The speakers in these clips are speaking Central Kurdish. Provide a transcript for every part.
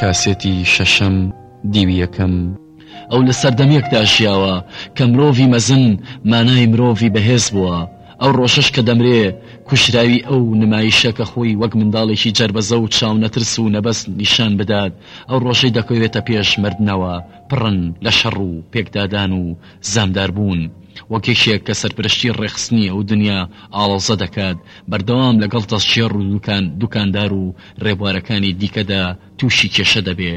کاسێتی شەشەم دیوی یەکەم ئەو لە سەردەمێکدا ژیاوە کە مرۆڤی مەزن مانای مرۆڤی بەهێز بووە، ئەو ڕۆژەش کە دەمرێ کوژراوی ئەو نمایشە کە خۆی وەک منداڵێکی جەربەزە و چاونەترس و نەبەز نیشان بدات ئەو ڕۆژەی دەکەوێتە پێش مردنەوە پڕن لە شەڕ و پێکدادان و زامداربوون وەک یەکێک کە سەرپرشتی ڕێکخستنی ئەو دنیا ئاڵۆزە دەکات بەردەوام لەگەڵ دەستگێڕ و دوکاندار و رێبوارەکانی دیکەدا تووشی کێشە دەبێ،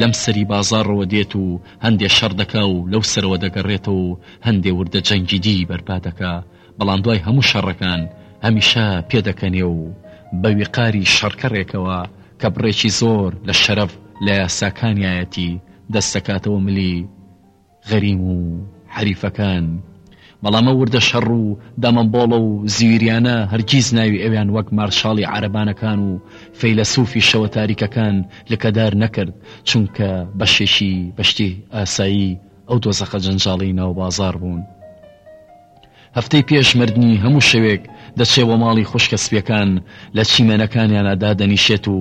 لەم سەری بازاڕەوە دێت و هەندێ شەڕ دەکا و لەو سەرەوە دەگەڕێتەوە و هەندێ وردە جەنگی دی بەرپا دەکا، بەڵام دوای هەموو شەڕەکان هەمیشە پێ دەکەنێ و بە ویقاری شەڕکەڕێکەوە کە بڕێکی زۆر لە شەرەف لە یاساکانیایەتی، دەست دەکاتەوە ملی. غەریم و حەریفەکان، بەڵام ئەو وردە شەڕ و دامەمبۆڵە و زویریانە هەرگیز ناوی ئەویان وەک مارشاڵی عارەبانەکان و فەیلەسوفی شەوە تاریکەکان لکەدار نەکرد، چونکە بەشێکی بەشتی ئاسایی ئەو دۆزەخە جەنجاڵی ناوبازاڕ بوون. هەفتەی پێش مردنی هەموو شەوێک دەچێ بۆ ماڵی خوشکە سپیەکان لە چیمەنەکانیانا دادەنیشێت و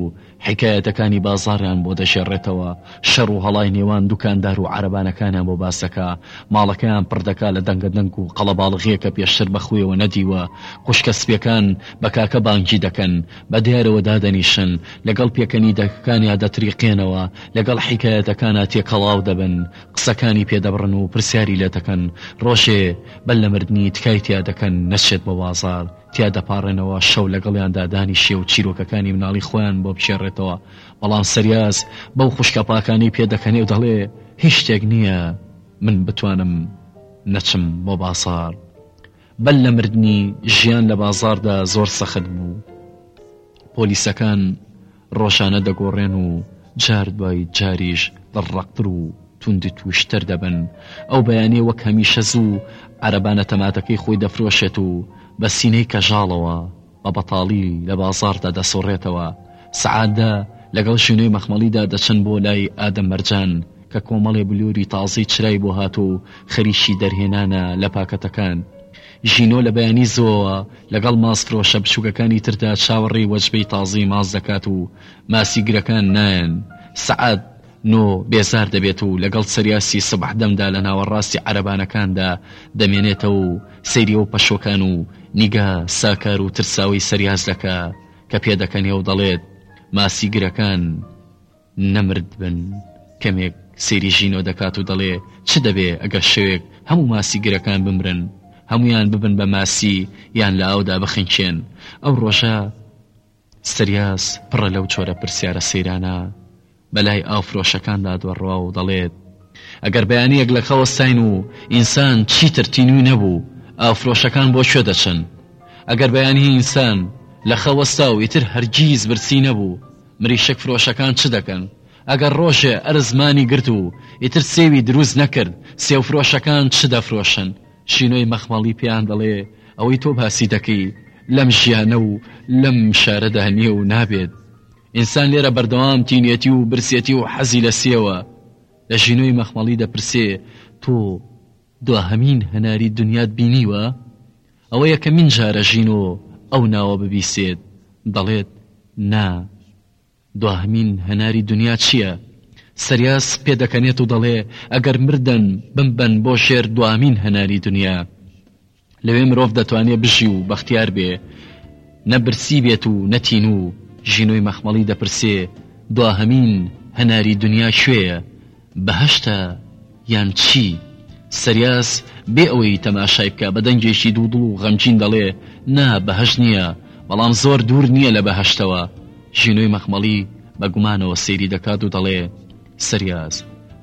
حیکایەتەکانی بازاڕیان بۆ دەگێڕێتەوە شەڕ و هەڵای نێوان دوکاندار و عەرەبانەکانیان بۆ باس دەکا ماڵەکەیان پڕ دەکا لە دەنگە دەنگ و قەڵەباڵغیە کە پێشتر بە خوویەوە نەدیوە خوشکە سپیەکان بە کاکە بانگی دەکەن بە دیارەوە دادەنیشن لەگەڵ پێکەنیدەکەکانیا دەتریقێنەوە لەگەڵ حیکایەتەکانا تێکەڵاو دەبن قسەکانی پێ دەبڕن و پرسیاری لێ دەکەن، ڕۆژێ بەر لە مردنی تکای تیا دەکەن نەچێت بۆ بازاڕ، تیا دەپاڕێنەوە، شەو لەگەڵیاندا دانیشێ و چیرۆکەکانی مناڵی خۆیان بۆ بگێڕێتەوە، بەڵام سریاس بەو خوشکە پاکانەی پێ دەکەنێ و دەڵێ، هیچ شتێک نییە من بتوانم نەچم بۆ بازاڕ. بەر لە مردنی ژیان لە بازاڕدا زۆر سەخت بوو، پۆلیسەکان ڕۆژانە دەگۆڕێن و جار دوای جاریش دڵڕەقتر و توندوتووشتر دەبن، ئەو بەیانییە وەک هەمیشە زوو عەرەبانە تەماتەکەی خۆی دەفرۆشێت و بە سینەی کەژاڵەوە، بە بەتاڵی لە بازاڕدا دەسوڕێتەوە، سەعادە لەگەڵ ژینۆی مەخمەڵیدا دەچن بۆ لای ئادەم مەرجان کە کۆمەڵێ بلوری تازەی چرای بۆ هاتووە و خەریکی دەرهێنانە لە پاکەتەکان. ژینۆ لە بەیانی زووەوە لەگەڵ ماسفرۆشە بچووکەکانی تردا چاوەڕێی وەجبەی تازەی ماست دەکات و ماسی گرەکان نایەن، سەعاد نۆ بێزار دەبێت و لەگەڵ چریاسی سبح دەمدا لە ناوەڕاستی عەرەبانەکاندا دەمێنێتەوە و سەیری ئەو پەشۆکان و نیگا ساکار و ترساوەی چریاس دەکا کە پێدەکەنێ و دەڵێت، ماسی گرەکان نەمردبن. کەمێک سەیری ژینۆ دەکات و دەڵێ، چ دەبێ ئەگەر شەوێک هەموو ماسی گرەکان بمرن؟ هەموویان ببن بە ماسی یان لە ئاودا بخنکێن؟ ئەو ڕۆژە سریاس پڕە لەو چۆرە پرسیارە سەیرانە بەلای ئاو فرۆشەکاندا دۆڕاو و دەڵێت، ئەگەر بەیانیەک لە خەوەستاین و ئینسان چیتر تینوی نەبوو ئاو فرۆشەکان بۆ کوێ دەچن؟ ئەگەر بەیانی ئینسان لە خەو وەستا و ئیتر هەرگیز برسی نەبوو مریشک فرۆشەکان چ دەکەن؟ ئەگەر ڕۆژێ ئەرز مانی گرت و ئیتر سێوی دروست نەکرد سێو فرۆشەکان چ دەفرۆشن؟ شینۆی مەخمەڵی پێیان دەڵێ، ئەوەی تۆ باسی دەکەی لەم ژیانە و لەم شارەدا نییە و نابێت. ئینسان لێرە بەردەوام تینێتی و برسێتی و حەزی لە سێوە. لە ژینۆی مەخمەڵی دەپرسێ، تۆ دواهەمین هەناری دونیات بینیوە؟ ئەوە یەکەمین جارە ژینۆ ئەو ناوە ببیسێت، دەڵێت، نا. دواهەمین هەناری دونیا چییە؟ سریاس پێدەکەنێت و دەڵێ، ئەگەر مردن، بمبەن بۆ ژێر دواهەمین هەناری دونیا. لەوێ مرۆڤ دەتوانێ بژی و بەختیار بێ. نە برسی بێت و نە تینوو. ژینۆی مەخمەڵی دەپرسێ، دواهەمین هەناری دونیا کوێیە؟ بەهەشتە یان چی؟ سریاس بێ ئەوەی تەماشای بکا بە دەنگێکی دوودڵ و غەمگین دەڵێ، نا بەهەشت نییە، بەڵام زۆر دوور نییە لە بەهەشتەوە. ژینۆی مەخمەڵی بە گومانەوە سەیری دەکات و دەڵێ، سریاس،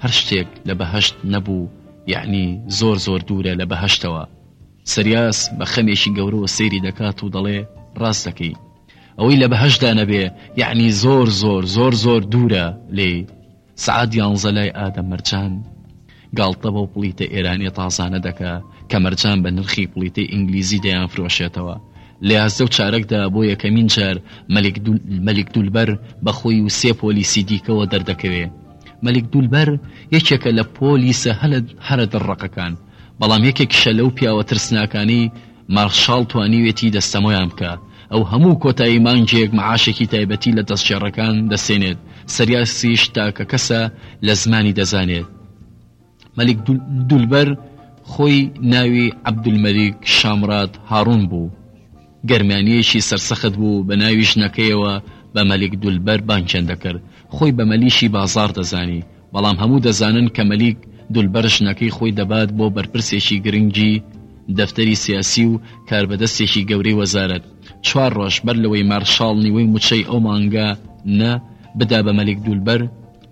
هەر شتێک لە بەهەشت نەبوو یەعنی زۆر زۆر دوورە لە بەهەشتەوە. سریاس بە خەمێکی گەورەوە سەیری دەکات و دەڵێ، ڕاست دەکەی. ئەوەی لە بەهەشتدا نەبێ یەعنی زۆر زۆر زۆر زۆر دوورە لێی. سەعات یانزە لای ئادەم مەرجان گاڵتە بەو پڵیتە ئێرانیە تازانە دەکا کە مەرجان بە نرخی پڵیتەی ئینگلیزی دەیان فرۆشێتەوە لە یازدە و چارەکدا بۆ یەکەمین جار مەلیک دولبەر بەخۆی و سێ پۆلیسی دیکەوە دەردەکەوێ مەلیک دولبەر یەکێکە لە پۆلیسە هەرە دڕەقەکان بەڵام یەکێکیشە لەو پیاوە ترسناکانەی مارشال توانیوێتی دەستەمۆیان بکە ئەو هەموو کۆتایی مانگێک معاشێکی تایبەتی لە دەستگێڕەکان دەستێنێت، سریاسیش تاکەکەسە لە زمانی دەزانێت. مەلیک دولبەر خۆی ناوی عەبدولمەلیک شامراد هاڕون بوو، گەرمیانییەکی سەرسەخت بوو، بە ناوی ژنەکەیەوە بە مەلیک دولبەر بانگیان دەکرد، خۆی بە مەلیکی بازاڕ دەزانی، بەڵام هەموو دەزانن کە مەلیک دولبەر ژنەکەی خۆی دەبات بۆ بەرپرسێکی گرنگی دەفتەری سیاسی و کاربەدەستێکی گەورەی وەزارەت چوار ڕۆژ بەر لەوەی مارشاڵ نیوەی موچەی ئەو مانگە نە بدا بە مەلیک دولبەر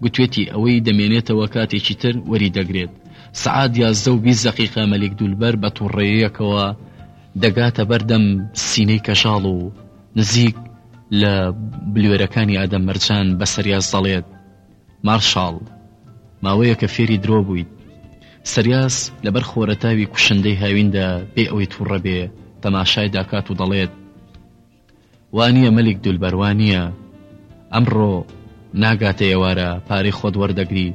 گوتوێتی ئەوەی دەمێنێتەوە کاتێکی تر وەری دەگرێت سەعات یازدە و بیست دەقیقە مەلیک دولبەر بە توڕەیەکەوە دەگاتە بەر دەم سینەی کەژاڵ و نزیک لە بلوێرەکانی ئادەم مەرجان بە سەریاس دەڵێت. مارشاڵ، ماوەیەکە فێری درۆ بوویت. سریاس، لەبەر خۆرەتاوی کوشندەی هاویندا بێ ئەوەی تووڕە بێ تەماشای داکات و دەڵێت، وا نییە مەلیک دولبەر، وا نییە. ئەمڕۆ ناگاتە ئێوارە، پارەی خۆت وەردەگری.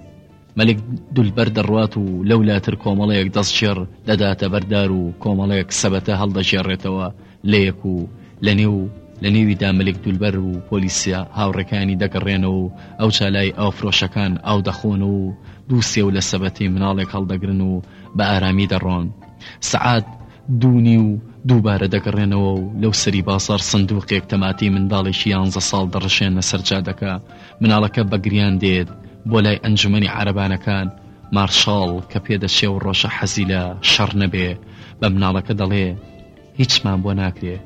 مەلیک دولبەر دەڕوات و لەولاتر کۆمەڵەیەک دەستگێڕ دەداتە بەر دار و کۆمەڵێک سەبەتە هەڵدەگێڕێتەوە. لەیەک و لە نێو لە نێویدا مەلک دولبەر و پۆلیسە هاوڕێکانی دەگەڕێنەوە و ئەوجا لای ئاوفرۆشەکان ئاو دەخۆن و دوو سێو لە سەبەتەی مناڵێک هەڵدەگرن و بە ئارامی دەڕۆن سەعات دوو نیو دووبارە دەگەڕێنەوە و لەو سەری بازار سندوقێک تەماتەی منداڵێکی یانزە ساڵ دەڕشێنە سەر جادەکە مناڵەکە بە گریان دێت بۆ لای ئەنجومەنی عەرەبانەکان مارشاڵ کە پێدەچێ و ڕۆژە حەزی لە شەڕ نەبێ بە مناڵەکە دەڵێ هیچمان بۆ ناکرێ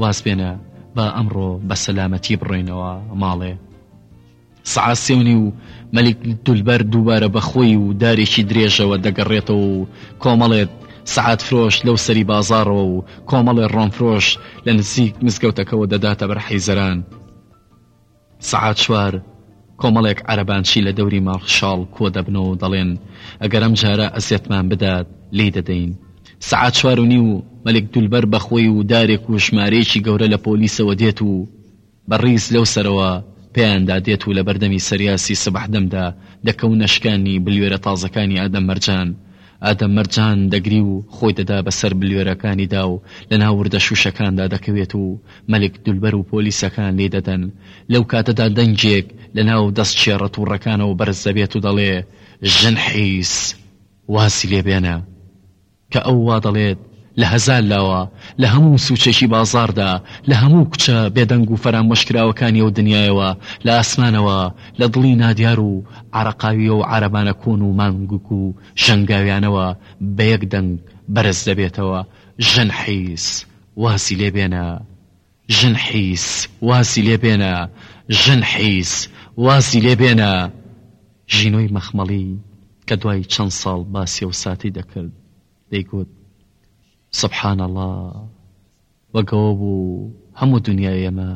واز بێنە با ئەمڕۆ بە سەلامەتی بڕۆینەوە ماڵێ سعا سێونی و مەلیک دولبەر دووبارە بەخۆی و دارێکی درێژەوە دەگەڕێتەوە و کۆمەڵێت سعات فرۆش لەو سەری بازاڕەوە و کۆمەڵێ ڕۆنفرۆش لە نزیک مزگەوتەکەەوە دەداتە بەر حەیزەران سەعات چوار کۆمەڵێک عەرەبانچی لە دەوری ماڵخشاڵ کۆ دەبنەوە و دەڵێن، ئەگەر ئەم جارە ئەزیەتمان بدات، لێی دەدەین. سەعات چوار و نیو مەلیک دولبەر بە خۆی و دارێک و ژمارەیەکی گەورە لە پۆلیسەوە دێت و بە ڕیز لەو سەرەوە پێیاندا دێت و لە بەردەمی سەریاسی سبەحدەمدا دەکەونە شکانی بلوێرە تازەکانی ئادەم مەرجان ئادەم مەرجان دەگری و خۆی دەدا بە سەر بلوێرەکانیدا و لە ناو وردە شووشەکاندا دەکەوێت و مەلک دولبەر و پۆلیسەکان لێی دەدەن. لەو کاتەدا دەنگێک لە ناو دەست چێڕە توڕەکانەوە بەرز دەبێت و دەڵێ، ژن حیز! وازی لێ بێنە! کە ئەو وا دەڵێت، لە هەزار لاوە، لە هەموو سووچێکی بازاڕدا، لە هەموو کوچە بێدەنگ و فەرامۆشکراوەکانی ئەو دنیایەوە، لە ئاسمانەوە، لە دڵی نادیار و عارەقاوییە و عارەبانە کۆن و مانگگ و ژەنگاویانەوە بە یەک دەنگ بەرز دەبێتەوە، ژن حیز، وازی لێ بێنە! ژن حیز، وازی لێ بێنە! ژن حیز، وازی لێ بێنە! ژینۆی مەخمەڵی کە دوای چەند ساڵ باسی ئەو ساتەی دەکرد، دەیگوت، سبحان اللە، وەک ئەوە بوو هەموو دنیای ئێمە،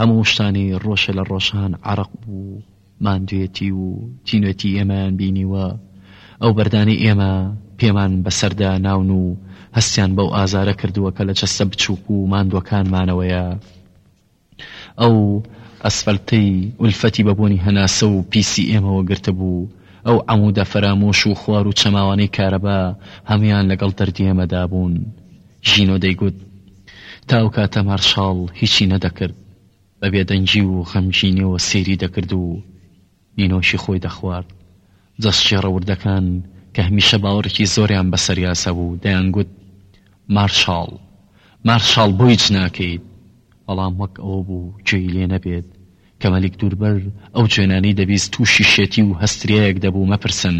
هەموو شتانی ڕۆژێ لە ڕۆژان عەرەق بوو، ماندوێتی و تینوێتی ئێمەیان بینیوە، ئەو بەردانەی ئێمە پێمان بەسەردا ناون و هەستیان بەو ئازارە کردووە کە لە جەستە بچووک و ماندووەکانمانەوەیە. ئەو ئەسفەلتەی ئولفەتی بە بۆنی هەناسە و پیسی ئێمەوە گرتبوو، ئەو عەموودە فەرامۆش و خوار و چەماوانەی کارەبا هەموویان لەگەڵ دەردی ئێمەدا بوون. ژینۆ دەیگوت، تا ئەو کاتە مارشاڵ هیچی نەدەکرد. بە بێدەنگی و غەمگینییەوە سەیری دەکرد و نینۆکی خۆی دەخوارد. جەستکێڕە وردەکان کە هەمیشە باوەڕێکی زۆریان بەسەر یاسا بوو، دەیانگوت، مارشاڵ، مارشاڵ بۆ هیچ ناکەیت؟ بەڵام وەک ئەوە بوو گوێی لێ نەبێت، کە مەلیک دووربەر ئەو جوێنانەی دەبیست تووشی شێتی و هەستریایەک دەبوو، مەپرسن.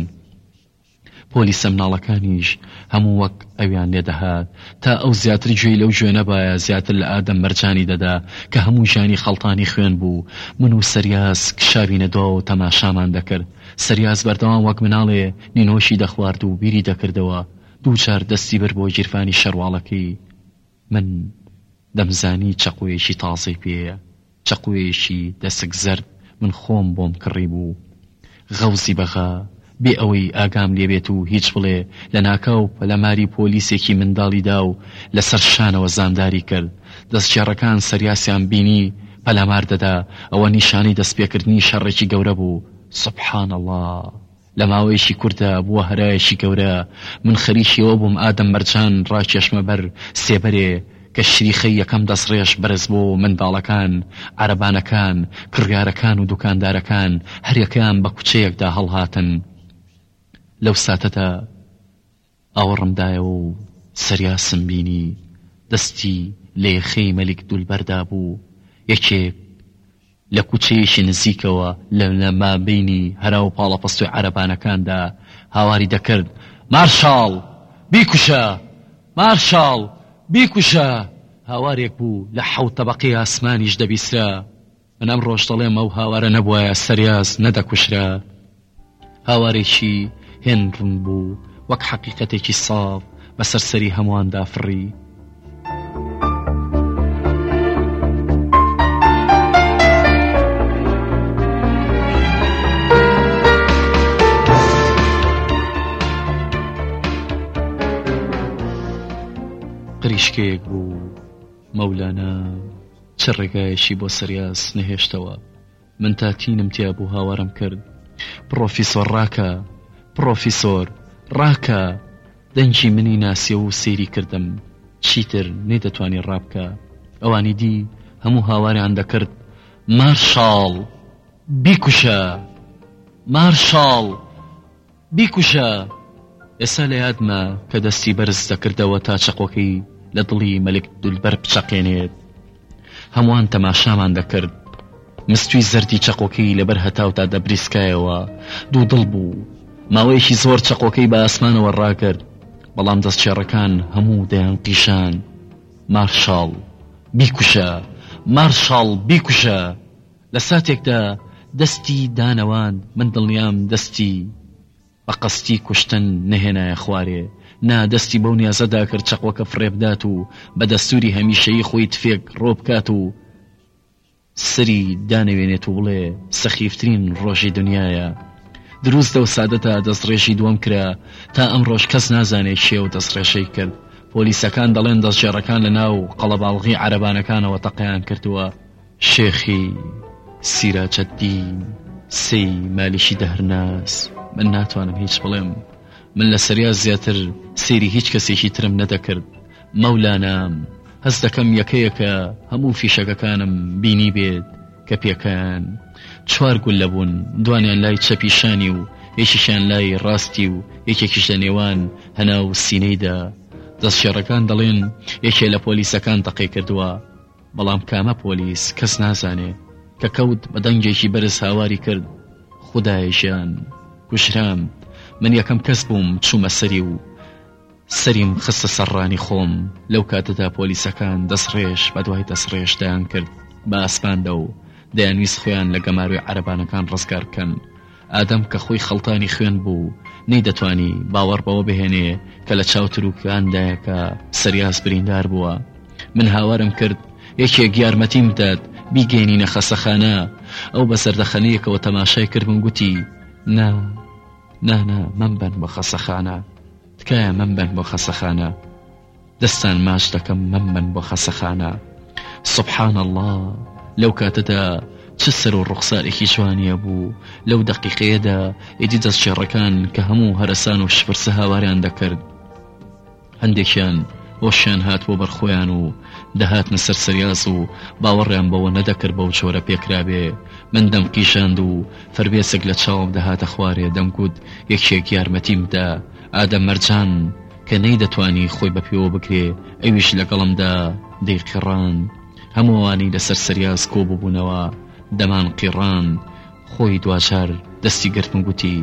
پۆلیسە مناڵەکانیش هەموو وەک ئەویان لێ دەهات تا ئەو زیاتر گوێی لەو گوێ نەبایە زیاتر لە ئادەم مەرجانی دەدا کە هەموو ژانی خەڵتانی خوێن بوو من و سەریاس کشابینە دواوەو تەماشامان دەکرد سەریاس بەردەوام وەک مناڵێ نینۆکی دەخوارد و بیری دەکردەوە دوو جار دەستی برد بۆ گیرفانی شەرواڵەکەی من دەمزانی چەقۆیەکی تازەی پێیە، چەقۆیەکی دەسک زەرد، من خۆم بۆم کڕیبوو. غەوزی بەغا، بێ ئەوەی ئاگام لێبێت و هیچ بڵێ، لەناکاو پەلاماری پۆلیسێکی منداڵی دا و لەسەر شانەوە زامداری کرد. دەستگێڕەکان سەریاسیان بینی پەلامار دەدا، ئەوە نیشانەی دەستپێکردنی شەڕێکی گەورە بوو. سبحان اللە! لە ماوەیەکی کورتدا بووە هەرایەکی گەورە، من خەریکی ئەوە بووم ئادەم مەرجان ڕاکێشمە بەر سێبەرێ، کە شریخەی یەکەم دەسڕێژ بەرز بۆ منداڵەکان، عەرەبانەکان، کڕیارەکان و دوکاندارەکان هەریەکەیان بە کوچەیەکدا هەڵهاتن لەو ساتەدا، ئاوڕم دایەوە و سریاسم بینی دەستی لە یەخەی مەلیک دولبەردا بوو، یەکێک لە کوچەیەکی نزیکەوە لە مابەینی هەرا و پاڵەپەستۆی عەرەبانەکاندا هاواری دەکرد، مارشاڵ! بیکوژە! مارشاڵ! بیکوژە! هاوارێک بوو لە حەوت تەبەقەی ئاسمانیش دەبیسرا. من ئەم ڕۆژ دەڵێم ئەو هاوارە نەبوایە سەریاز نەدەکوشرا هاوارێکی هێن ڕوون بوو وەک حەقیقەتێکی ساڵ بەسەر سەری هەموواندا فڕی قریشکەیەک بوو مەولانا چ ڕێگایەکی بۆ سریاس نەهێشتەوە من تا تینم تیا بوو هاوارم کرد پڕۆفیسۆر ڕاکە پڕۆفیسۆر ڕاکە دەنگی منی ناسیە و سەیری کردم چیتر نەیدەتوانی ڕابکە ئەوانی دی هەموو هاواریان دەکرد مارشاڵ بیکوشە مارشاڵ بیکوژە، ئێستا لە یادمە کە دەستی بەرز دەکردەوە تا چەقۆکەی لە دڵی مەلک دولبەر بچەقێنێت. هەمووان تەماشامان دەکرد. مستووی زەردی چەقۆکەی لە بەر هەتاودا دەبریسکایەوە. دوودڵ بوو. ماوەیەکی زۆر چەقۆکەی بە ئاسمانەوە ڕاگرت، بەڵام دەستگێڕەکان هەموو دەیانقیژاند، مارشاڵ، بیکوژە! مارشاڵ، بیکوژە! لە ساتێکدا دەستی دانەواند من دڵنیام دەستی بە قەستی کوشتن نەهێنایە خوارێ، نا دەستی بەو نیازە داکرد چەقۆکە فڕێبدات و بە دەستوری هەمیشەیی خۆی تفێک ڕۆبکات و سەری دانەوێنێت و بڵێ سەخیفترین ڕۆژی دنیایە. دروستە و سادەتا دەستڕێژی دووەم کرا، تا ئەمڕۆش کەس نازانێت کێ ئەو دەستڕێژەی کرد، پۆلیسەکان دەڵێن دەستگێڕەکان لە ناو قەڵەباڵغی عەرەبانەکانەوە تەقەیان کردووە، شێخی سیراجەدین سێی مالیکی دەهرناس، من ناتوانم هیچ بڵێم، من لە سەریا زیاتر سەیری هیچ کەسێکی ترم نەدەکرد، مەولانام، هەست دەکەم یەکەیەکە هەموو فیشەکەکانم بینیبێت کە پێکان چوار گوللە بوون، دوانیان لای چەپی شانی و یەکێکیان لای ڕاستی و یەکێکیش لە نێوان هەناو سینەیدا، دەستگێڕەکان دەڵێن یەکێ لە پۆلیسەکان تەقەی کردووە. بەڵام کامە پۆلیس کەس نازانێت کە کەوت بە دەنگێکی بەرز هاواری کرد خودایە ژیان کوژرام من یەکەم کەس بووم چوومە سەری و سەریم خستە سەرڕانی خۆم لەو کاتەدا پۆلیسەکان دەسڕێش بە دوای دەسڕێش دەیان کرد بە ئاسماندا و دەیانویست خۆیان لە گەماروی عەربانەکان ڕزگار بکەن ئادەم کە خۆی خەڵتانی خوێن بوو نەیدەتوانی باوەڕ بەوە بهێنێ کە لە چاو تروکاندایە کە سریاس بریندار بووە من هاوارم کرد یەکێک یارمەتیم بدات بیگەینینە خەسەخانە ئەو بە سەردەخەنەیەکەوە تەماشای کردم گوتی نا نانا مەمبەن بە خەسەخانە تکایە مەمبەن بۆ خەسەخانە دەستان ماچ دەکەم مەمەن بۆ خەسەخانە سبحان اللە لەو کاتەدا چ سەر و ڕوخسارێکی جوانیە بوو لەو دەقیقەیەدا ئیدی دەست شێڕەکان کە هەموو هەرسان و شپرسە هاواریان دەکرد هەندێکیان هۆشیان هات بۆ بەرخۆیان و دەهاتنە سەر سریاز و باوەڕیان بەوە نەدەکرد بەو جۆرە پێکرابێ من دەم قیژاند و فەربێسک لە چاوم دەهاتە خوارێ دەمگوت یەکێک یارمەتیم بدە ئادە مەرجان کە نەیدەتوانی خۆی بە پێوە بگرێ ئەویش لەگەڵمدا دەیقیڕاند هەموو ئەوانەی لەسەر سەریاس کۆ ببوونەوە دەمان قیڕاند خۆی دواجار دەستی گرتم و گوتی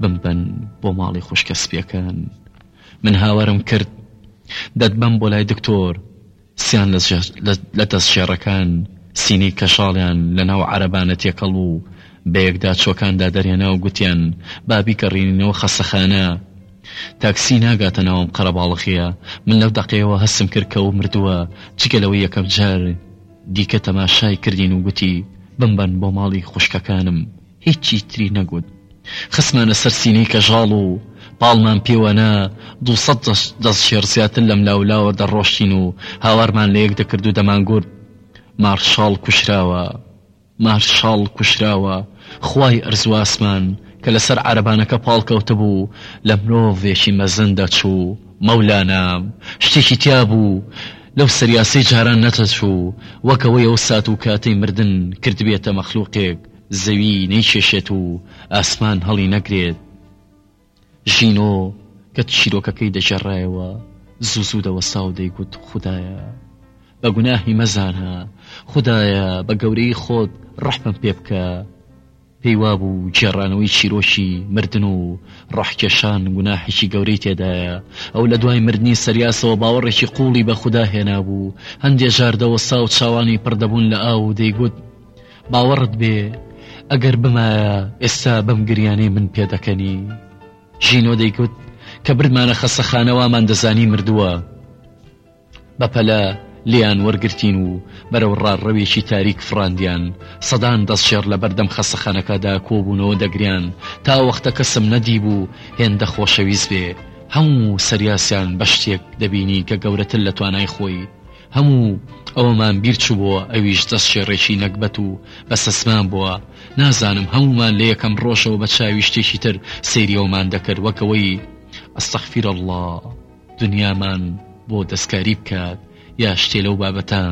بمبەن بۆ ماڵی خوشکە سپیەکەن من هاوارم کرد دەتبەم بۆ لای دکتۆر سیان لە دەستشێڕەکان سینەی کەشاڵیان لە ناو عەرەبانە تێکەڵ بوو بە یەکدا چۆکاندا دەرهێنا و گوتیان با بیگەڕینینەوە خەسەخانە تاکسی ناگاتە ناو ئەم قەرەباڵغیە من لەو دەقەیەوە هەستم کرد کە و مردووە جگە لەوە یەکەم جار دیکە تەماشای کردین و گوتی بمبەن بۆ ماڵی خوشکەکانم هیچی تری نەگوت. خستمانە سەر سینەی کەژاڵ و پاڵمان پێوە نا، دوو سەد دەستشێڕ زیاتر لەم لاو لاوە دەڕۆشتین و هاوارمان لە یەک دەکرد و دەمانگوت، مارشاڵ کوشراوە! مارشاڵ کوشراوە! خوای ئەرز و ئاسمان کە لە سەر عارەبانەکە پاڵ کەوتبوو، لە مرۆڤێکی مەزن دەچوو، مەولانا! شتێکی تیا بوو، لەو سەریاسەی جاران نەدەچوو، وەک ئەوەی ئەو سات و کاتەی مردن کردبێتە مەخلووقێک، زەوی نەیکێشێت و ئاسمان هەڵی نەگرێت ژینۆ کە چیرۆکەکەی دەگێڕایەوە زوو زوو دەوەستا و دەیگوت خودایە بە گوناهی مەزانە خودایە بە گەورەی خۆت ڕەحمم پێ بکە پێی وابوو گێڕانەوەی چیرۆکی مردن و ڕۆحکێشان گوناحێکی گەورەی تێدایە ئەو لە دوای مردنی سەریاسەوە باوەڕێکی قوڵی بە خودا هێنابوو هەندێ ژار دەوەستا و چاوانی پڕدەبوون لە ئاو و دەیگوت باوەڕت بێ ئەگەر بمایە ئێستا بەم گریانەی من پێدەکەنی ژینۆ دەیکوت کە بردمانە خەسەخانەوامان دەزانی مردووە بەپەلە لیان وەرگرتین و بەرەو ڕاڕەوێکی تاریک فراندیان سەدان دەستشێڕ لە بەردەم خەسەخانەکەدا کۆبوونەوە دەگریان تا وەختە کەسم نەدی بوو هێندە خۆشەویست بێ هەموو سەریاسیان بە شتێک دەبینی کە گەورەتر لە توانای خۆی هەموو ئەوەمان بیرچبۆوە ئەویش دەستشێڕێکی نەگبەت و بەسەسمان بۆوە نازانم هەموومان لە یەکەم ڕۆژەوە بە چاوی شتێکی تر سەیری ئەومان دەکرد وەک ئەوەی استغفر اللە دنیامان بۆ دەستکاری بکات یا شتێ لەو بابەتە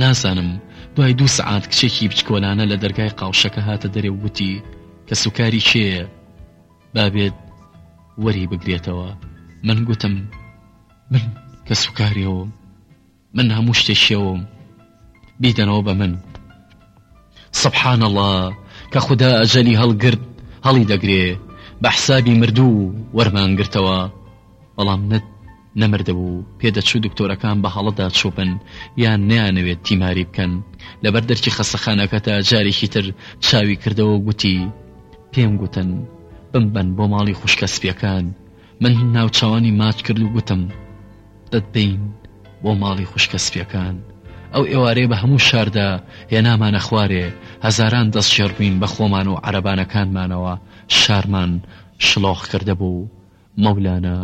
نازانم دوای دوو سەعات کچێکی بچکۆلانە لە دەرگای قاوشەکە هاتە دەرێ و وتی کە سوکاری کێیە بابێت وەری بگرێتەوە من گوتم من کەسوکاریەوەم من هەموو شتێکیەوەم بیدەنەوە بە من سبحان الله کە خوددا ئەجەلی هەڵگرت هەڵی دەگرێ بە حسابی مردوو وەرمانگرتەوە بەڵام نەت نەمردەبوو پێدەچوو دکتۆرەکان بە هەڵەدا چوبن یان نیانەوێت تیماری بکەن لەبەر دەرکی خەسەخانەکە تا جارێکی تر چاوی کردەوە گوتی پێم گوتن بمبەن بۆ ماڵی خوشکە سپیەکان من ناوچاوانی ماچ کرد و گوتم دەتبین بۆ ماڵی خوشکە سپیەکان ئەو ئێوارێ بە هەموو شاردا هێنامانە خوارێ هەزاران دەست ژێربووین بە خۆمان و عەربانەکانمانەوە شارمان شلۆخ کردە بوو مەولانە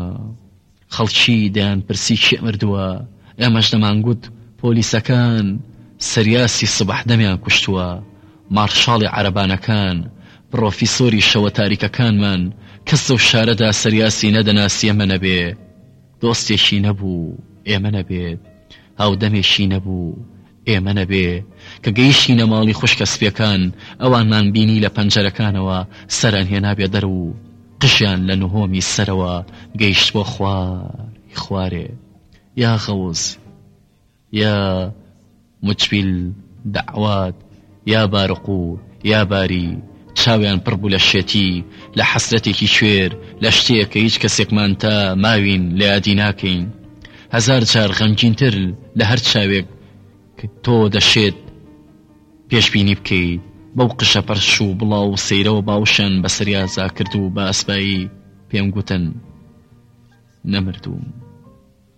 خەڵکی دەیان پرسی کێ مردووە ئێمەش دەمانگوت پۆلیسەکان سریاسی سبح دەمیان کوشتووە مارشاڵی عەرەبانەکان، پڕۆفیسۆری شەوە تاریکەکانمان، کەس لەو شارەدا سریاسی نەدەناسی ئەمە نەبێ دۆستێکی نەبوو ئێمە نەبێت، هاودەمێکی نەبوو ئێمە نەبێ، کە گەیشتینە ماڵی خوشکە سپیەکان ئەوانمان بینی لە پەنجەرەکانەوە سەریان هێنابە دەر و قژیان لە نهۆمی سەرەوە گەیشتبوە خوار ی خوارێ، یا غەوز! یا مچبیل دەعوات یا بارقو یا باری چاویان پڕ بوو لە شێتی لە حەسرەتێکی کوێر لە شتێک کە هیچ کەسێکمان تا ماوین لە یادی ناکەین هەزار جار غەمگینتر لە هەر چاوێک تۆ دەشێت پێشبینی بکەیت بەو قشە پەرش و بڵاو و سەیرەوە باوشیان بەسەریا زاکرد و بە ئەسبایی پێم گوتن نەمردووم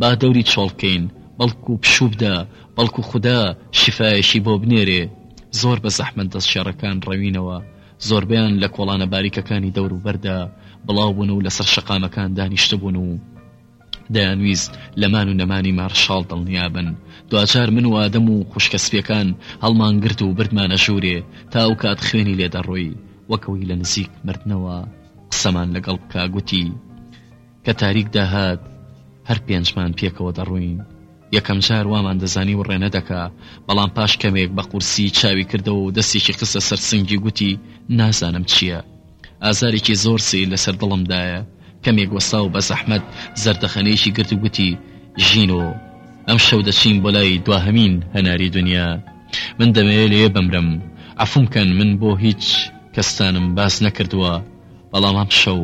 با دەوری چۆڵ بکەین بەڵکو پشوو بدە بەڵکو خودا شیفایەکی بۆ بنێرێ زۆر بە زەحمەت دەست شێڕەکان ڕەوینەوە زۆربەیان لە کۆڵانە باریکەکانی دەورو بەردا بڵاو بوون و لەسەر شەقامەکان دانیشتبوون و دەیانویست لە مان و نەمانی مارشاڵ دڵنیابن دواجار من و ئادەم و خوشکە سپیەکان هەڵمان گرت و بردمانە ژوورێ تا ئەو کات خوێنی لێ دەڕۆی وەکەوەی لە نزیک مردنەوە قسەمان لەگەڵ بکا گوتی کە تاریک داهات هەر پێنجمان پێکەوە دەڕووین، یەکەم جار وامان دەزانی وڕێنە دەکا، بەڵام پاش کەمێک بە قورسی چاوی کردەوە و دەستێکی خستە سەر سنگی گوتی، نازانم چییە، ئازارێکی زۆر سەیر لەسەر دڵم دایە، کەمێک وەستا و بە زەحمەت زەردەخەنەیەکی گرت و گوتی، ژینۆ ئەمشەو دەچین بۆ لای دواهەمین هەناری دونیا، من دەمەوێ لەوێ بمرم، عەفوم کەن من بۆ هیچ کەستانم باس نەکردووە، بەڵام ئەم شەو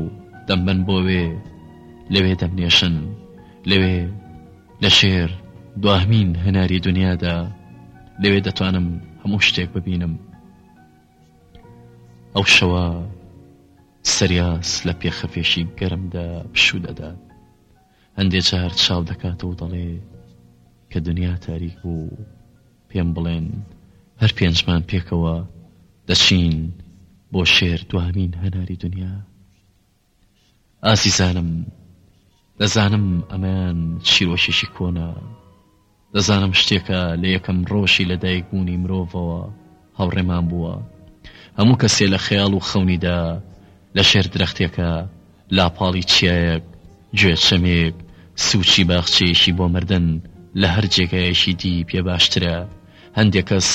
دەمبەن بۆ وێ لەوێ دەمنێشن لەوێ لە شێر دواهمین هەناری دنیادا لەوێ دەتوانم هەموو شتێک ببینم ئەو شەوە سریاس لە پێخەفێشی گەرمدا پشوو دەدات هەندێک جار چاو دەکاتەوە دەڵێ کە دنیا تاریک بوو پێم بڵێن هەر پێنجمان پێکەوە دەچین بۆ شێر دوامین هەناری دنیا ئازیزانم دەزانم ئەمان شیرۆشێکی کۆنا دەزانم شتێکە لە یەکەم ڕۆژی لە دایکبوونی مرۆڤەوە هاوڕێمان بووە هەموو کەسێ لە خەیاڵ و خەونیدا لە شێر درەختێکە لاپاڵی چیایەک، گوێچەمێک، سووچی باخچەیەکی بۆ مردن لە هەر جێگایەکی دی پێ باشترە. هەندێک کەس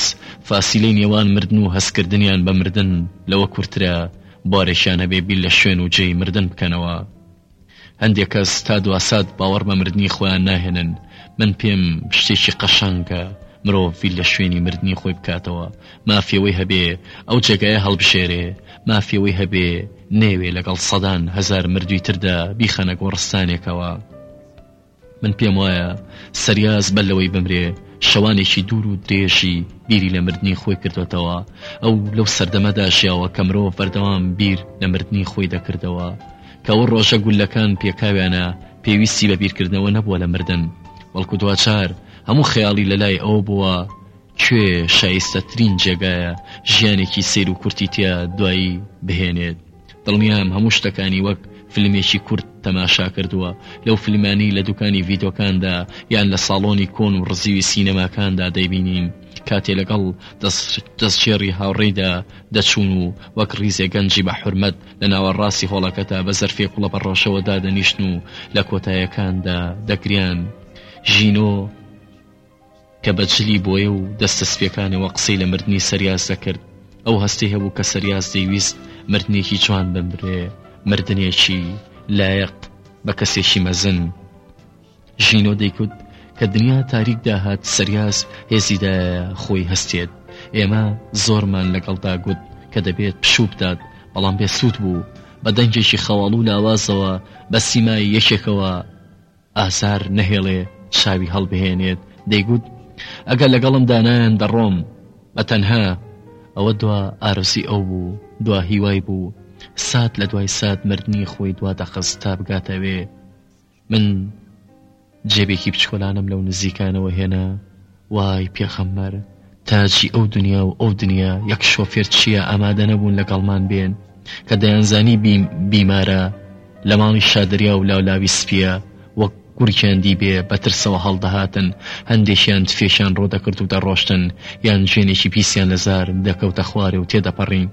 فاسیلەی نێوان مردن و هەستکردنیان بە مردن لەوە کورتترە بارێکیان هەبێ بیر لە شوێن و جێی مردن بکەنەوە. هەندێک کەس تا دواسات باوەڕ بە مردنی خۆیان ناهێنن. من پێم شتێکی قەشەنگە مرۆڤ بیر لە شوێنی مردنی خۆی بکاتەوە. مافی ئەوەی هەبێ ئەو جێگایە هەڵبژێرێ، مافی ئەوەی هەبێ نەیەوێ لەگەڵ سەدان هەزار مردووی تردا بیخەنە گۆڕستانێکەوە. من پێم وایە سریاس بەر لەوەی بمرێ شەوانێکی دوور و درێژی بیری لە مردنی خۆی کردۆتەوە، ئەو لەو سەردەمەدا ژیاوە کە مرۆڤ بەردەوام بیر لە مردنی خۆی دەکردەوە، کە ئەو ڕۆژە گوللەکان پێکاویانە پێویستی بە بیرکردنەوە نەبووە لە مردن، بەڵکو دواجار هەموو خەیاڵی لەلای ئەوە بووە، کوێ شایستەترین جێگایە ژیانێکی سەیر و کورتی تیا دوایی بهێنێت دڵنیام هەموو شتەکانی وەک فلمێکی کورت تەماشا کردووە لەو فلمانی لە دوکانی ڤیدۆکاندا یان لە ساڵۆنی کۆن و ڕزیوی سینەماکاندا دەیبینین کاتێ لەگەڵ دەستچێڕی هاوڕێیدا دەچوون و وەک ڕیزێ گەنجی بە حرمەت لە ناوەڕاستی هۆڵەکەتا بە زەرفێ کوڵە بە ڕۆژەوە دادەنیشتن و لە کۆتایەکاندا دەگریان ژینۆ کە بە جلی بۆیە و دەستە سپیەکانەوە قسەی لە مردنی سەریاس دەکرد ئەو هەستی هەبوو کە سەریاس دەیویست مردنێکی جوان بمرێ مردنێکی لایەق بە کەسێکی مەزن ژینۆ دەیکوت کە دنیا تاریک داهات سەریاس هێزیدا خۆی هەستێت ئێمە زۆرمان لەگەڵدا گوت کە دەبێت پشوو بدات بەڵام بێسوود بوو بە دەنگێکی خەواڵ و لاوازەوە بە سیمای یەکێکەوە ئازار نەهێڵێ چاوی هەڵبهێنێت، دەیگوت، ئەگەر لەگەڵمدا نایەن دەڕۆم بە تەنها، ئەوە دوا ئارەزوی ئەو بوو، دوا هیوای بوو، سات لە دوای سات مردنی خۆی دوا دەخست تا بگاتە وێ. من جێبێکی بچکۆلانەم لەو نزیکانەوە هێنا وای پێخەمبەر تاجی ئەو دنیا و ئەو دنیا یەک شۆفێر چییە ئامادە نەبوون لەگەڵمان بێن کە دەیانزانی بیمارە لە ماڵی شادریا و لاولاوی سپیە وەک گورکیان دی بێ بە ترسەوە هەڵدەهاتن هەندێکیان تفێکیان ڕۆدەکرد و دەڕۆشتن یان جوێنێکی پیسیان لە زار دەکەوتە خوارێ و تێدەپەڕین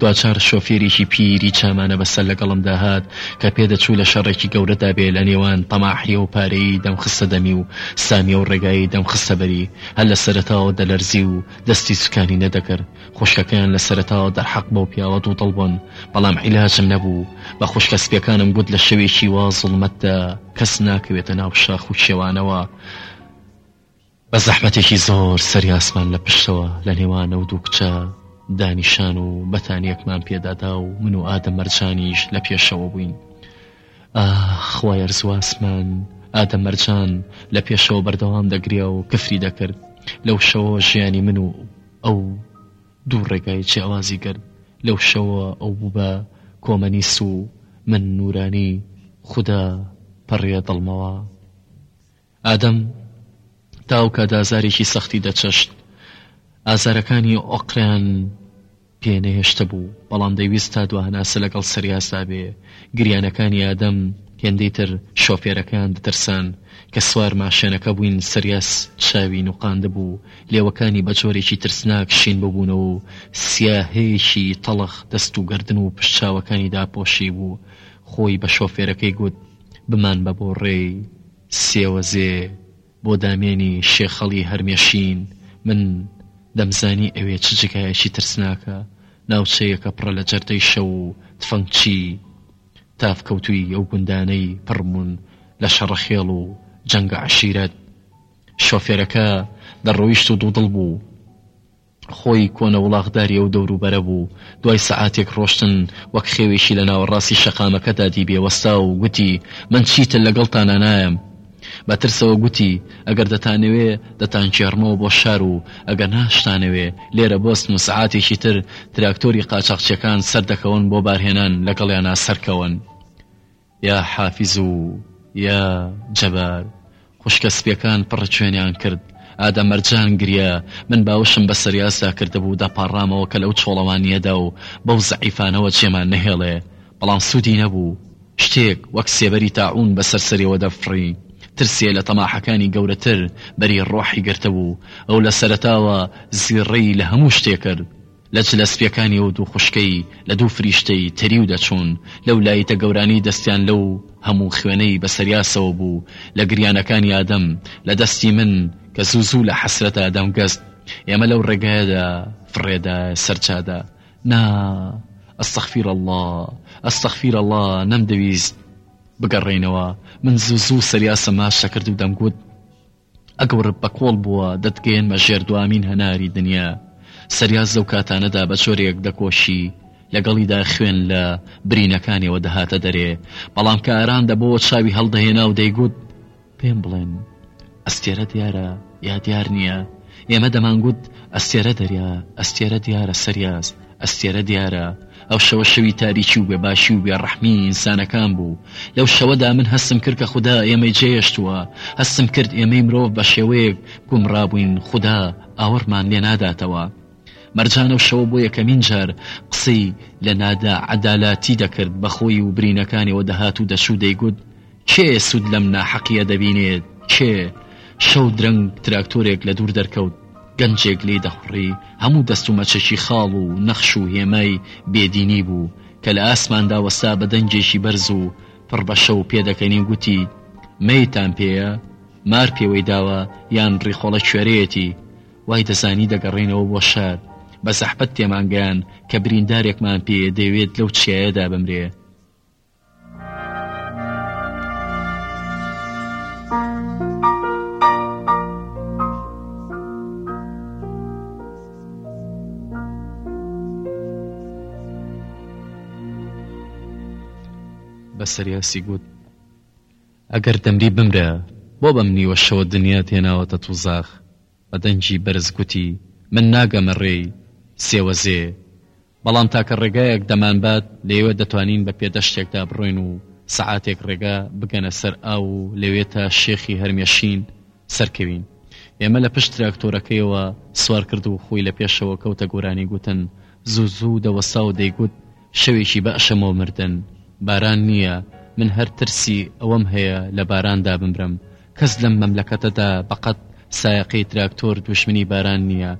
دواجار شۆفێرێکی پیری چامانە بە سەر لەگەڵم داهات کە پێدەچوو لە شەڕێکی گەورەدا بێ لە نێوان تەماحی و پارەیی دەمخستە دەمی و سامی و ڕێگایی دەمخستە بەری هەر لە سەرەتاوە دەلەرزی و دەستی سوکانی نەدەکرد خوشکەکەیان لە سەرەتاوە دەرحەق بەو پیاوە دوو دڵ بوون بەڵام عیلاجم نەبوو بە خوشکە سپیەکانم گوت لە شەوێکی وا زوڵمەتدا کەس ناکەوێتە ناو شاخ و کێوانەوە بە زەحمەتێکی زۆر سەری ئاسمان لە پشتەوە لە نێوان ئەو دوو کچە دانیشان و بەتانیەکمان پێدادا و من و ئادەم مەرجانیش لە پێشەوە بووین خوای ئەرزواسمان ئادەم مەرجان لە پێشەوە بەردەوام دەگریا و کفری دەکرد لەو شەوە ژیانی من و ئەو دوو ڕێگای چیاوازی کرد لەو شەوە ئەو بوو بە کۆمەنیس و من نورانی خوددا پەڕێ دڵمەوە ئادەم تا ئەو کات ئازارێکی سەختی دەچەشت، ئازارەکانی ئۆقرەیان پێ نەهێشتبوو، بەڵام دەیویست تا دواهەناسە لەگەڵ سریاسدا بێ. گریانەکانی ئادەم هێندەی تر شۆفێرەکەیان دەترساند. کە سوار ماشێنەکە بووین سریاس چاوی نوقاندبوو، لێوەکانی بە جۆرێکی ترسناک شین ببوونەوە و سیاهییەکی تەڵخ دەست و گەردن و پشت چاوەکانی داپۆشیبوو. خۆی بە شۆفێرەکەی گوت. بمانبە بۆ ڕێی سێوەزێ بۆ دامێنی شێخەڵی هەرمێشین، من دەمزانی ئەوێ چ جگایەکی ترسناکە، ناوچەیەکە پڕە لە جەردەی شەو و تفەنگچی تافکەوتووی ئەو گوندانەی پڕبوون لە شەڕەخێڵ و جەنگە عەشیرەت. شۆفێرەکە دەڕۆیشت و دوودڵ بوو. خۆی کۆنە وڵاخداری ئەو دەوروبەرە بوو، دوای سەعاتێک ڕۆشتن وەک خێوێکی لە ناوەڕاستی شەقامەکەدا دیبێ وەستا و گوتی، من چیتر لەگەڵتانا نایەم. بە ترسەوە گوتی، ئەگەر دەتانەوێ دەتانگێڕمەوە بۆ شار و ئەگەر ناشتانەوێ لێرە بۆستن و سەعاتێکی تر تراکتۆری قاچاخچیەکان سەردەکەون بۆ بارهێنان لەگەڵیانا سەرکەون. یا حافیز و یا جەبار خوشکە سپیەکان پڕ چوێنیان کرد ئادە مەرجان گریا من باوشم بە سەریاسا کردبوو دەپاڕامەوە کە لەو چۆڵەوانیەدا و بەو زەعیفانەوە جێمان نەهێڵێ بەڵام سودی نەبوو شتێک وەک سێبەری تاعون بەسەر سەریەوە دەفڕی ترسێ لە تەماحەکانی گەورەتر بەری ڕۆحی گرتبوو ئەو لە سەرەتاوە زیڕەی لە هەموو شتێ کرد لە چلە سپیەکانی ئەو دوو خوشکەی لە دوو فریشتەی تەریو دەچوون، لەو لایتە گەورانەی دەستیان لەو هەموو خوێنەی بە سەریاسەوە بوو، لە گریانەکانی ئادەم، لە دەستی من کە زوو زوو لە حەسرەتا دەمگەست. ئێمە لەو ڕێگایەدا فڕێدا سەر جادە. نا، ئەستەغفیرەڵڵا، ئەستەغفیرەڵڵا، نەمدەویست بگەڕێینەوە. من زوو زوو سەریاسەم ماچ دەکرد و دەمگوت. ئەگەورە بەکۆڵ بووە دەتگەیەنمە ژێر دوامین هەناری دنیا سەریاس لەو کاتانەدا بە جۆرێک دەکۆشی لەگەڵیدا خوێن لە برینەکانیەوە دەهاتە دەرێ بەڵام کە ئاران دەبەوە چاوی هەڵدەهێنا و دەیگوت پێم بڵێن ئەستێرە دیارە یا دیار نییە ئێمە دەمانگوت ئەستێرە دەریا ئەستێرە دیارە سەریاز ئەستێرە دیارە ئەو شەوە شەوی تاریکی و بێباشی و بێڕەحمیی ئینسانەکان بوو. لەو شەوەدا من هەستم کرد کە خودا ئێمەی جێهێشتووە. هەستم کرد ئێمەی مرۆڤ بە شێوەیەک گومڕا بووین خودا ئاوڕمان لێ ناداتەوە. مەرجان ئەو شەوە بۆ یەکەمین جار قسەی لە ناداعەدالاتی دەکرد، بە خۆی و برینەکانیەوە دەهات و دەچوو دەیگوت، کێ سود لەم ناحەقیە دەبینێت کێ؟ شەو درەنگ تراکتۆرێک لە دوور دەرکەوت گەنجێک لێی دەخوڕی هەموو دەست و مەچەکی خاڵ و نەخش و هێمای بێدینی بوو کە لە ئاسماندا وەستا بە دەنگێکی بەرز و پڕ بە شەو پێدەکەنی گوتی مەیتان پێیە؟ مار پێوەی داوە یان ڕیخۆڵە کوێرەیەتی وای دەزانی دەگەڕێنەوە بۆ شار بە زەحبەت تێمانگەیان کە بریندارێکمان پێیە دەیەوێت لەو چیایەدا بمرێ. بە سەریاسی گوت ئەگەر دەمری بمرە بۆ بەم نیوە شەوە دنیا تێناوەتە توزاخ بە دەنجی بەرز گوتی من ناگەمە ڕێی سێوەزێ بەڵام تاکە ڕێگایەک دەمانبات، لەوێ دەتوانین بە پێ دەشتێکدا بڕۆین و سەعاتێک ڕێگە بگەنە سەر ئاو و لەوێ تا شێخی هەرمێشین سەرکەوین. ئێمە لە پشت تراکتۆرەکەیەوە سوارکرد و خۆی لە پێشەوە کەوتە گۆرانی گوتن، زوو زوو دەوەستا و دەیگوت، شەوێکی بەعشە مۆ مردن، باران نییە، من هەر ترسی ئەوەم هەیە لە باراندا بمرم، کەس لەم مەملەکەتەدا بەقەد سایەقەی تراکتۆر دوژمنی باران نیە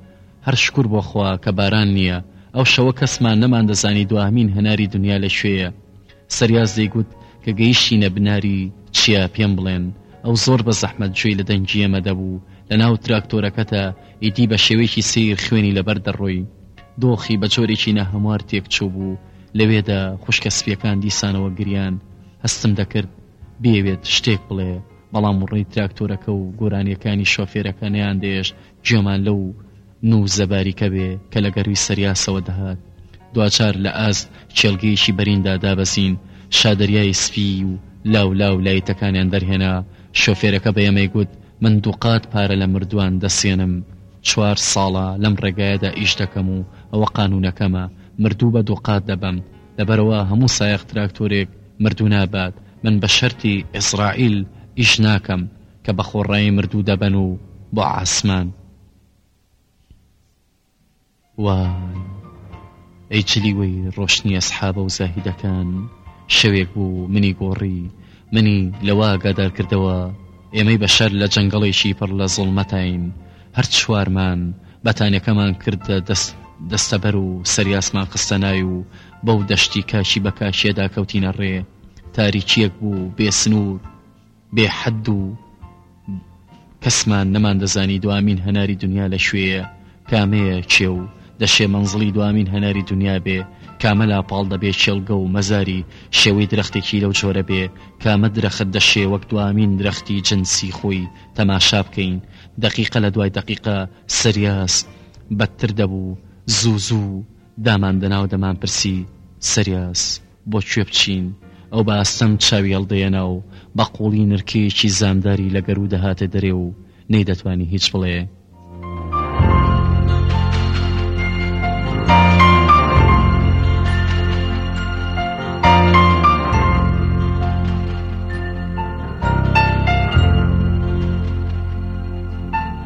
هەر شکور بۆ خوا کە باران نیە ئەو شەوە کەسمان نەماندەزانی دواهەمین هەناری دونیا لە کوێیە سەریاس دەیگوت کە گەیشتینە بناری چیا پێم بڵێن ئەو زۆر بە زەحمەت گوێی لە دەنگی ئێمە دەبوو لە ناو تراکتۆرەکەتە ئیدی بە شێوەیەکی سەیر خوێنی لەبەر دەڕۆی دۆخی بە جۆرێکی ناهەموار تێک چووبوو لەوێدا خوشکە سپیەکان دیسانەوە گریان هەستم دەکرد بیەوێت شتێک بڵێ بەڵام وڕێی تراکتۆرەکە و گۆرانیەکانی شۆفێرەکە نیان دەێشت گوێمان لەو نو زەباریکە بێ کە لە گەروی سەریاسەوە دەهات دواچار لە ئاست کێڵگەیەکی بەریندا دابەزین شادریای سپی و لاو لاو لایتەکانیان دەرهێنا شۆفێرەکە بە ئێمەی گوت من دووقات پارە لە مردووان دەسێنم چوار ساڵە لەم ڕێگایەدا ئیش دەکەم و ئەوە قانونەکەمە مردوو بە دووقات دەبەم لەبەرەوە هەموو سایەق تراکتۆرێک مردونابات من بە شەرتی ئیسرائیل ئیش ناکەم کە بە خۆڕایی مردوو دەبەن و بۆ عاسمان وای ئەی جلیوەی ڕۆشنی ئەسحابە و زاهیدەکان شەوێک بوو منی گۆڕی منی لەوە گادارکردەوە ئێمەی بەشەر لە جەنگەڵێکی پڕ لە زوڵمەتین هەر چوارمان بەتانەکەمان کردە دەست دەستەبەر و سەریاسمان خستە نای و بەو دەشتی کاشی بە کاشیەدا کەوتینە ڕێ تاریکیەک بوو بێ سنوور بێ حەد و کەسمان نەمان دەزانی دوامین هەناری دنیا لە کوێیە کامەیە کێ و دەشێ مەنزڵی دوامین هەناری دنیا بێ کامە لاپاڵ دەبێ کێڵگە و مەزاری شێوەی درەختێکی لەو جۆرە بێ کامە درەخت دەشێ وەک دوامین درەختی جنسی خۆی تەماشا بکەین دەقیقە لە دوای دەقیقە سریاس بەدتر دەبوو زوو زوو داماندنا و دەمانپرسی، سریاس، بۆ کوێ بچین؟ ئەو بە ئاستەم چاوی هەڵدەیەنا و بە قووڵی نرکەیەکی زامداری لە گەروو دەهاتە دەرێ و نەیدەتوانی هیچ بڵێ.